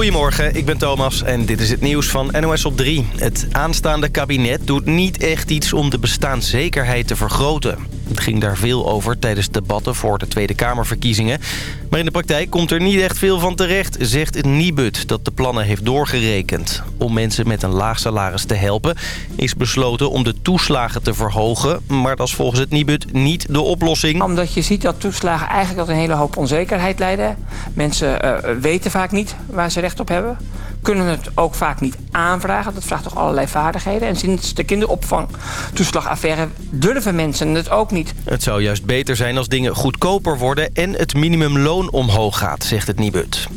Goedemorgen, ik ben Thomas en dit is het nieuws van NOS op 3. Het aanstaande kabinet doet niet echt iets om de bestaanszekerheid te vergroten. Het ging daar veel over tijdens debatten voor de Tweede Kamerverkiezingen. Maar in de praktijk komt er niet echt veel van terecht, zegt Nibud dat de plannen heeft doorgerekend. Om mensen met een laag salaris te helpen is besloten om de toeslagen te verhogen. Maar dat is volgens het Nibud niet de oplossing. Omdat je ziet dat toeslagen eigenlijk tot een hele hoop onzekerheid leiden. Mensen uh, weten vaak niet waar ze recht op hebben kunnen het ook vaak niet aanvragen. Dat vraagt toch allerlei vaardigheden. En sinds de kinderopvang toeslagaffaire durven mensen het ook niet. Het zou juist beter zijn als dingen goedkoper worden... en het minimumloon omhoog gaat, zegt het Nibud.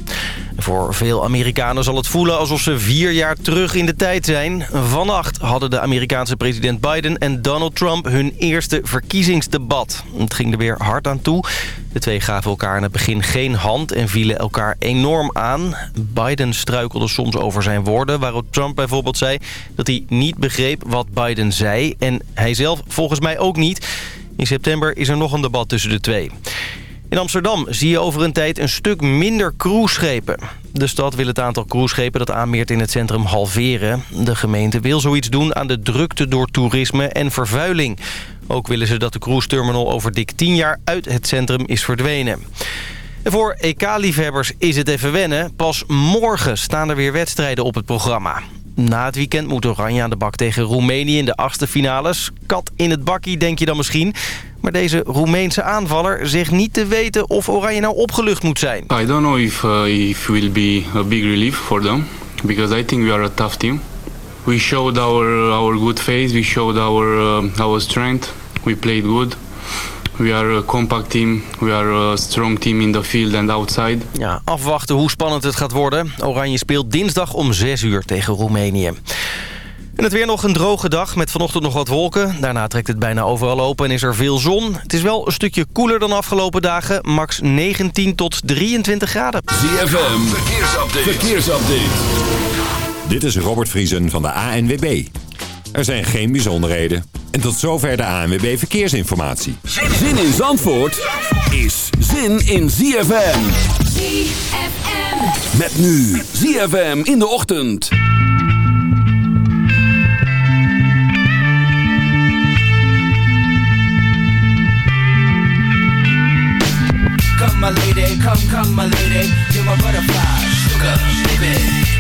Voor veel Amerikanen zal het voelen alsof ze vier jaar terug in de tijd zijn. Vannacht hadden de Amerikaanse president Biden en Donald Trump hun eerste verkiezingsdebat. Het ging er weer hard aan toe. De twee gaven elkaar in het begin geen hand en vielen elkaar enorm aan. Biden struikelde soms over zijn woorden, waarop Trump bijvoorbeeld zei... dat hij niet begreep wat Biden zei en hij zelf volgens mij ook niet. In september is er nog een debat tussen de twee. In Amsterdam zie je over een tijd een stuk minder cruiseschepen. De stad wil het aantal cruiseschepen dat aanmeert in het centrum halveren. De gemeente wil zoiets doen aan de drukte door toerisme en vervuiling. Ook willen ze dat de cruise terminal over dik 10 jaar uit het centrum is verdwenen. En voor EK-liefhebbers is het even wennen. Pas morgen staan er weer wedstrijden op het programma. Na het weekend moet Oranje aan de bak tegen Roemenië in de achtste finales. Kat in het bakkie, denk je dan misschien. Maar deze Roemeense aanvaller zegt niet te weten of Oranje nou opgelucht moet zijn. I don't know if uh, if will be a big relief for them because I think we are a tough team. We showed our our good face, we showed our uh, our strength. We played good. We are a compact team. We are a strong team in the field and outside. Ja, afwachten hoe spannend het gaat worden. Oranje speelt dinsdag om 6 uur tegen Roemenië. En het weer nog een droge dag met vanochtend nog wat wolken. Daarna trekt het bijna overal open en is er veel zon. Het is wel een stukje koeler dan afgelopen dagen. Max 19 tot 23 graden. ZFM, verkeersupdate. verkeersupdate. Dit is Robert Vriesen van de ANWB. Er zijn geen bijzonderheden. En tot zover de ANWB Verkeersinformatie. Zin in Zandvoort is zin in ZFM. ZFM. Met nu ZFM in de ochtend. Come my lady, come, come my lady, you're my butterfly, sugar, baby.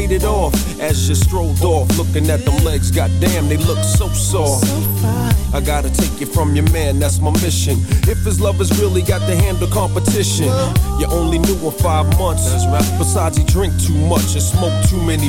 skated off as you strolled off, looking at them legs. Goddamn, they look so soft. I gotta take you from your man, that's my mission. If his lovers really got to handle competition, you only knew him five months. Besides, he drink too much and smoke too many.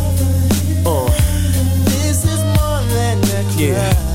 Yeah.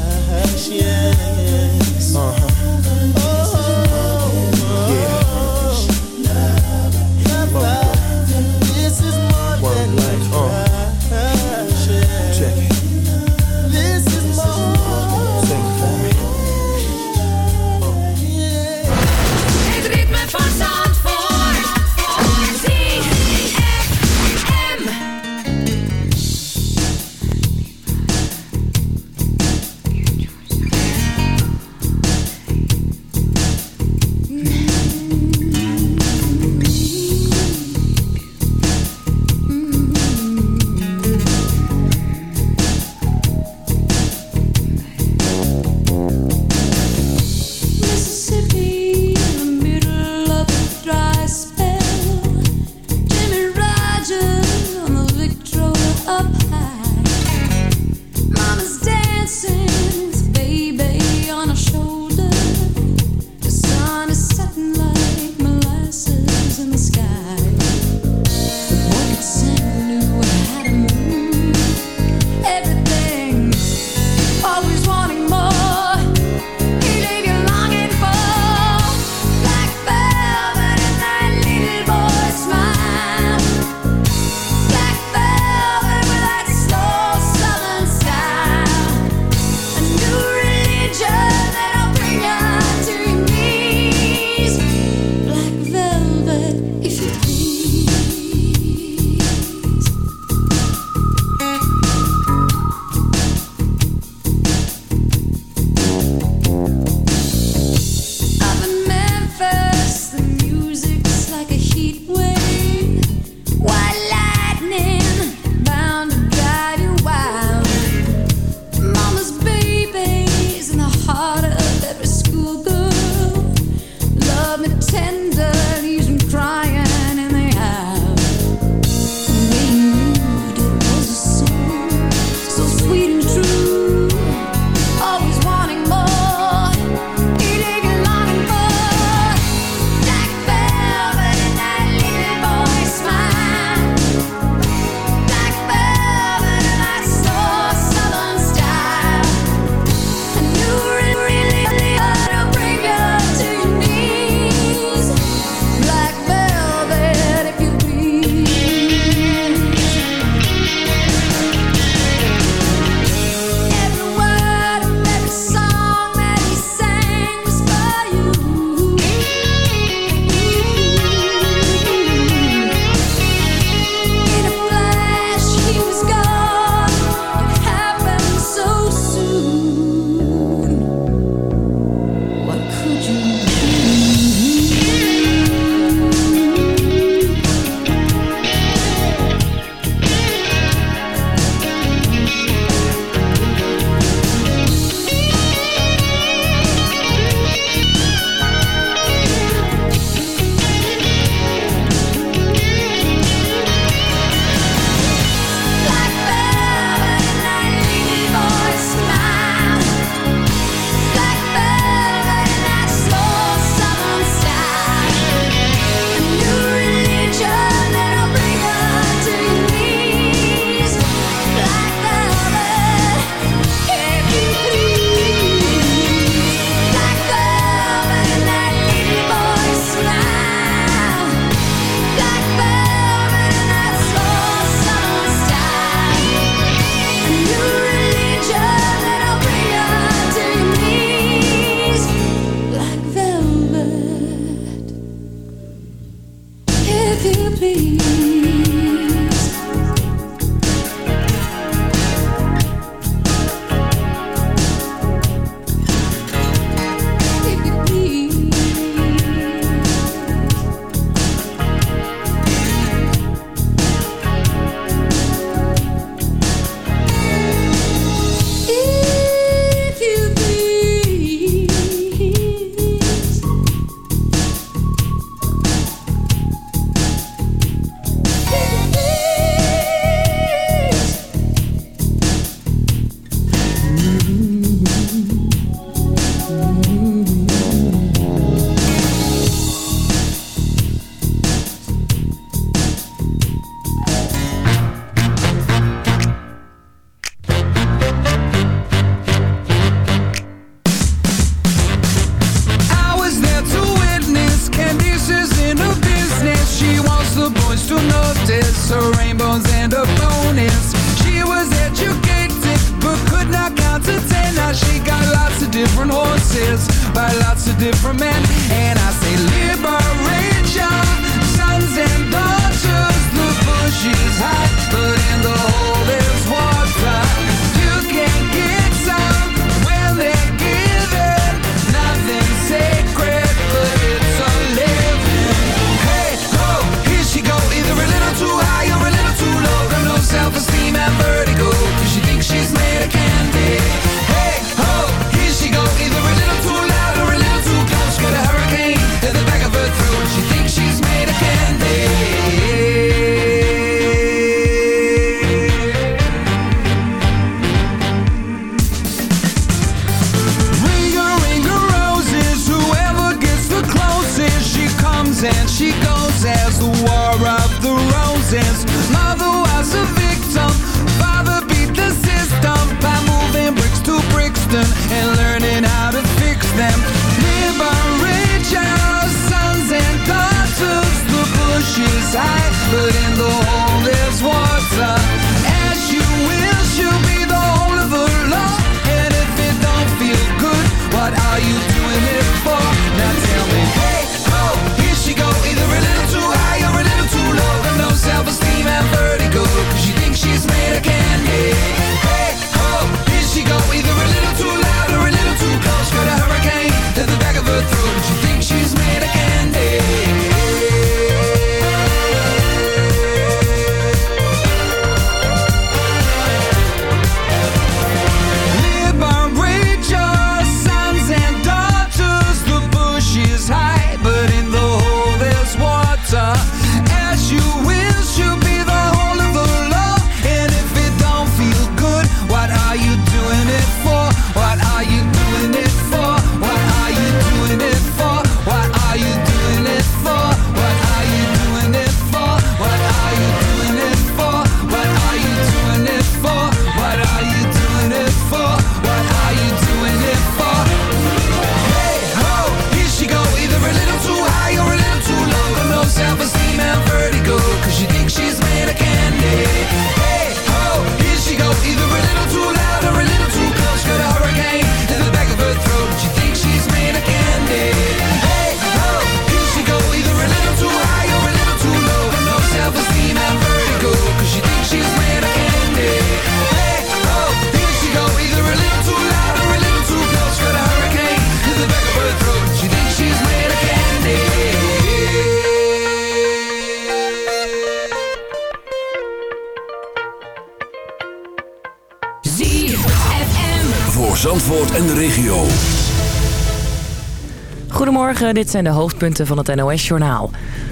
Dit zijn de hoofdpunten van het NOS-journaal.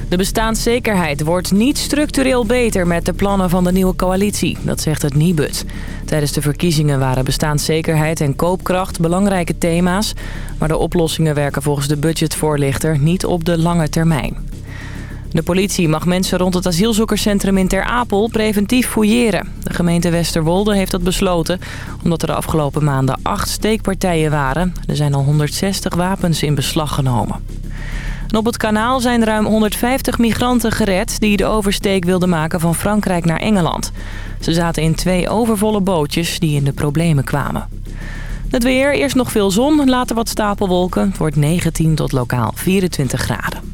De bestaanszekerheid wordt niet structureel beter met de plannen van de nieuwe coalitie. Dat zegt het Nibud. Tijdens de verkiezingen waren bestaanszekerheid en koopkracht belangrijke thema's. Maar de oplossingen werken volgens de budgetvoorlichter niet op de lange termijn. De politie mag mensen rond het asielzoekerscentrum in Ter Apel preventief fouilleren. De gemeente Westerwolde heeft dat besloten omdat er de afgelopen maanden acht steekpartijen waren. Er zijn al 160 wapens in beslag genomen. Op het kanaal zijn ruim 150 migranten gered die de oversteek wilden maken van Frankrijk naar Engeland. Ze zaten in twee overvolle bootjes die in de problemen kwamen. Het weer, eerst nog veel zon, later wat stapelwolken. Het wordt 19 tot lokaal 24 graden.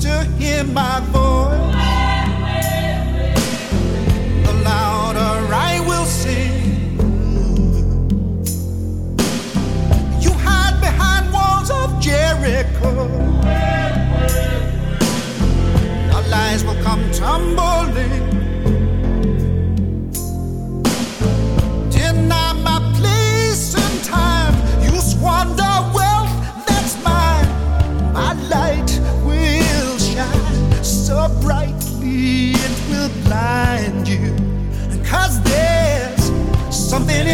To hear my voice, the louder I will sing. You hide behind walls of Jericho. Your lies will come tumbling.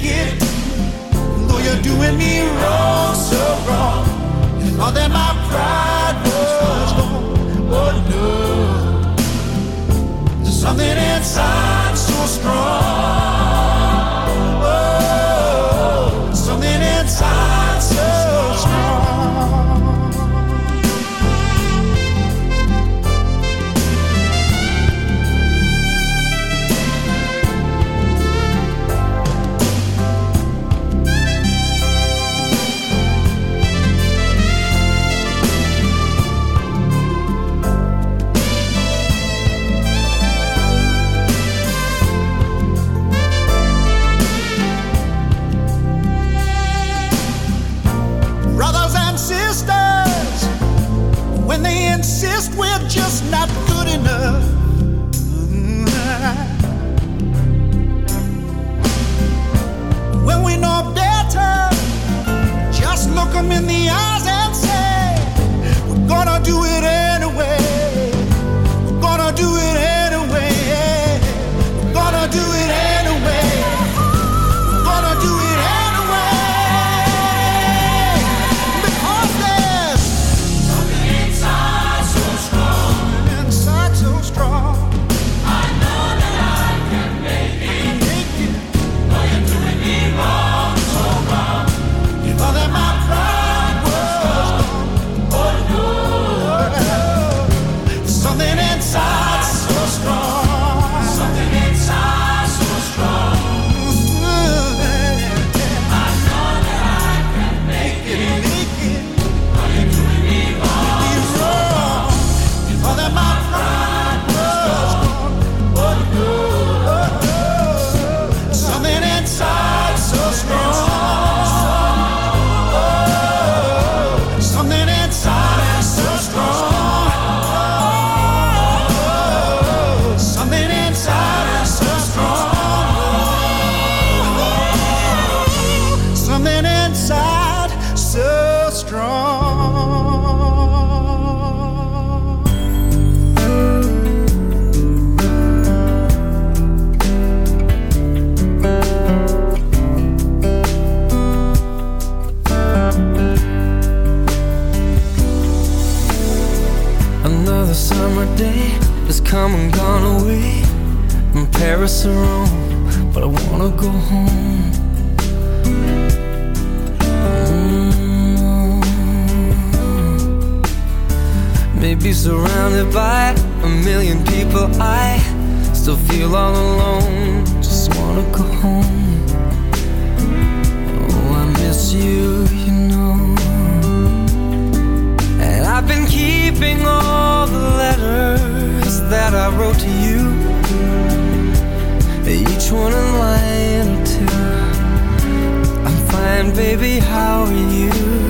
make it. Though you're doing me wrong, so wrong. You thought that my pride was gone. Oh no. There's something inside so strong. Just not be surrounded by a million people, I still feel all alone. Just wanna go home. Oh, I miss you, you know. And I've been keeping all the letters that I wrote to you. Each one a line or two. I'm fine, baby, how are you?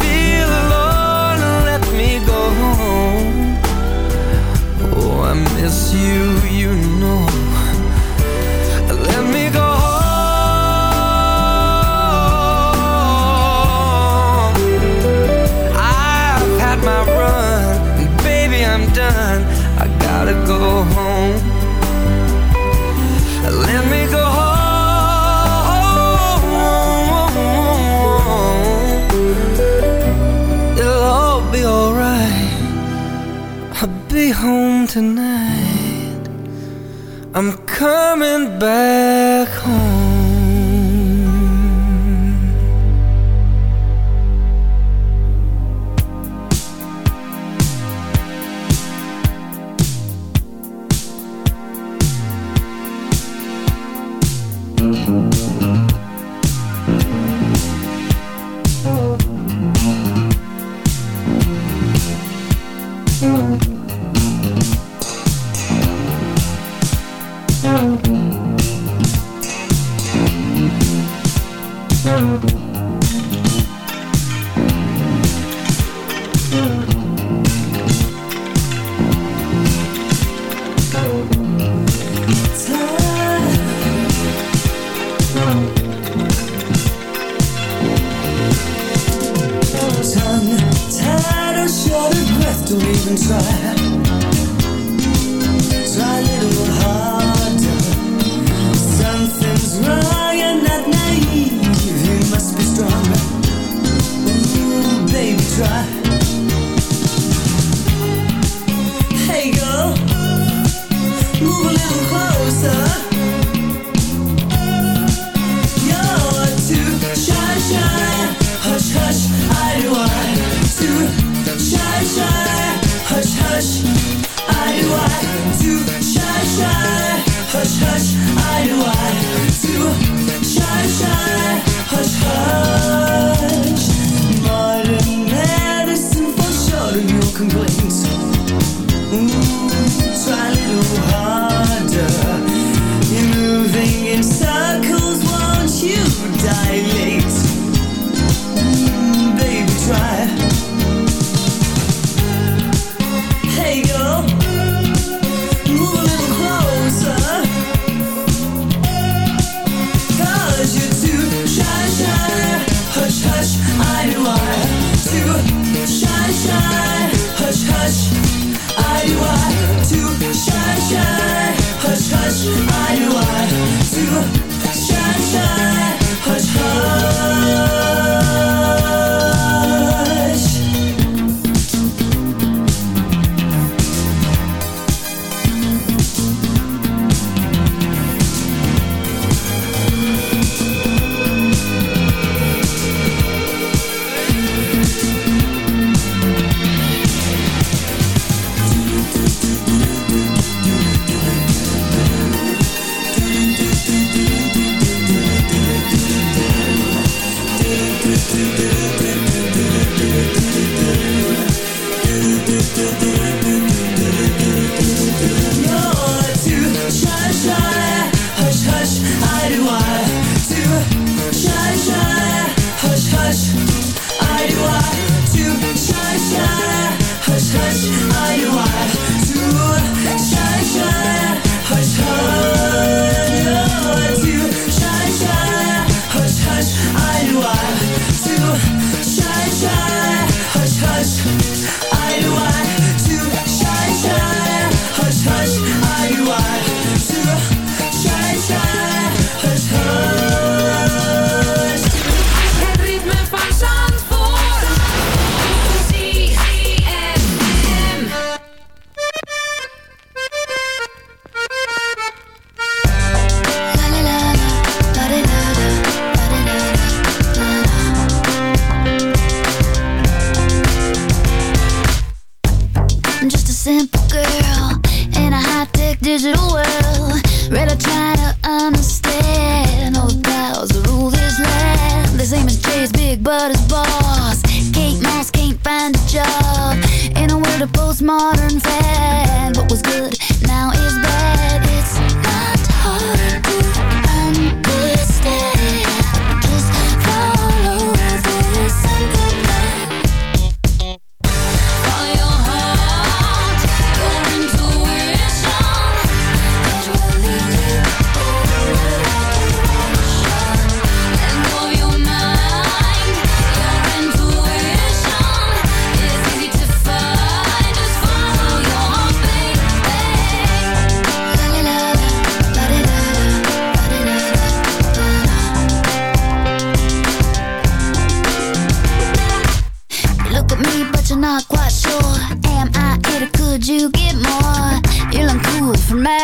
I miss you, you know. Let me go home. I've had my run, and baby, I'm done. I gotta go home. Let me go home. It'll all be alright. I'll be home tonight. I'm coming back home.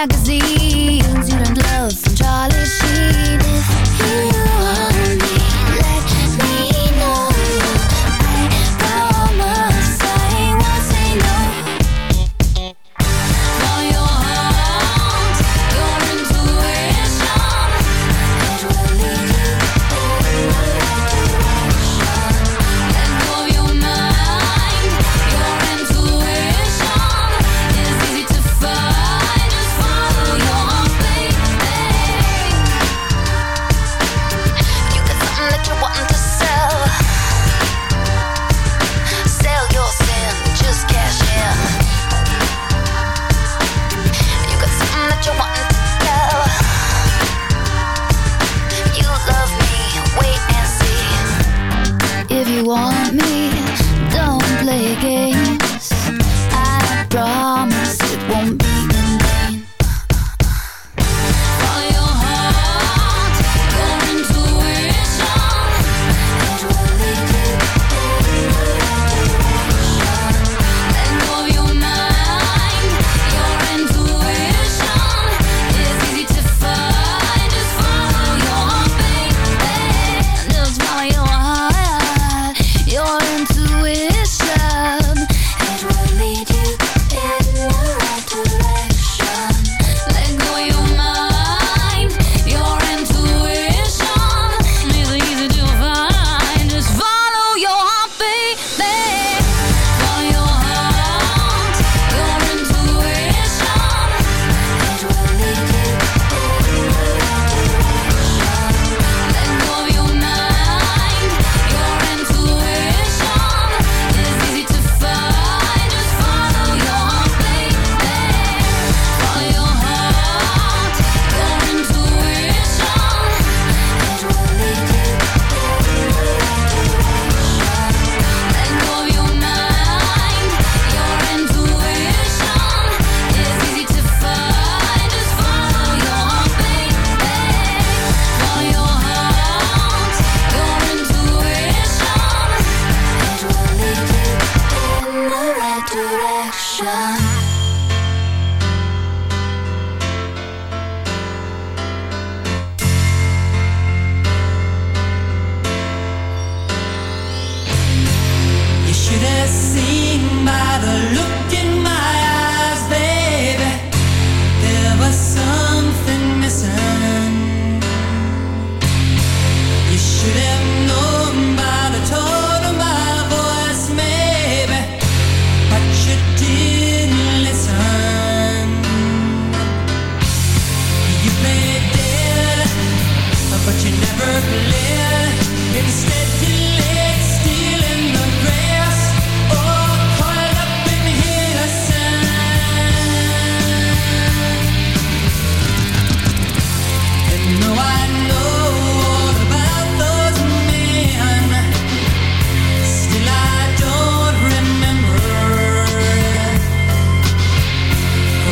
Cool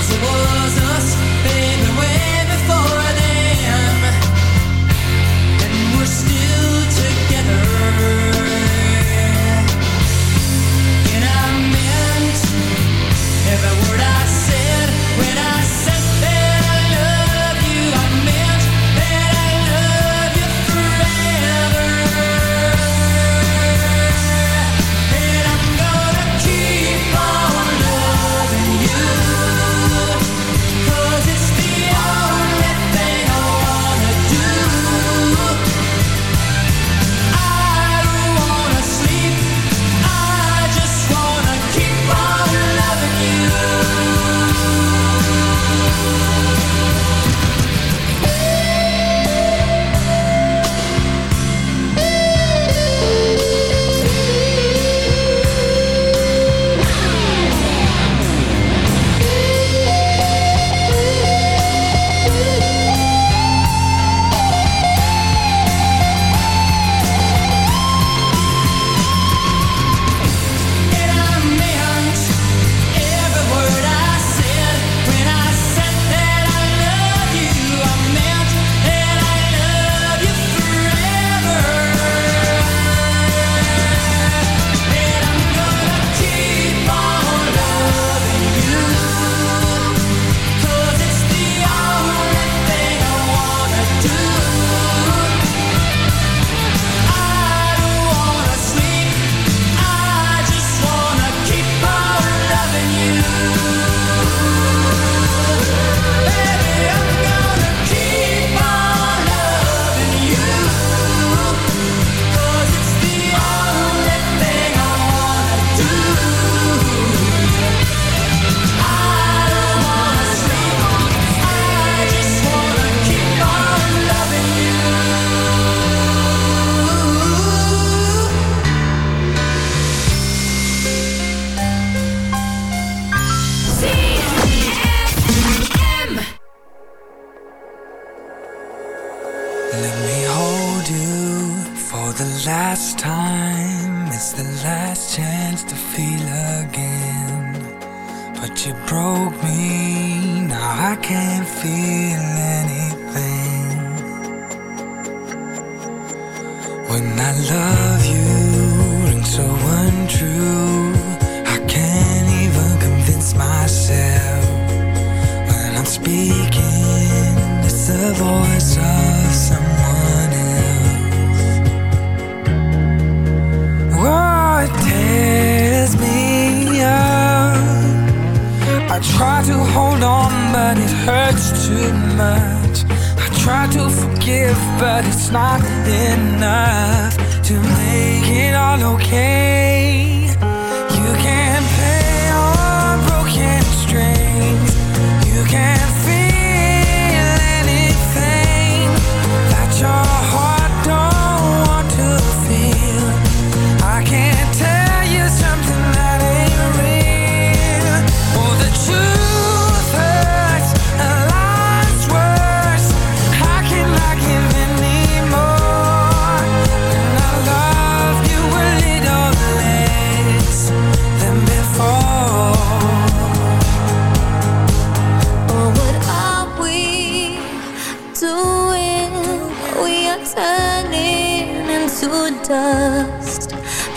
Cause it was us, baby, way before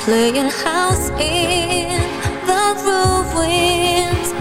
playing house in the ruins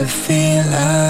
to feel again.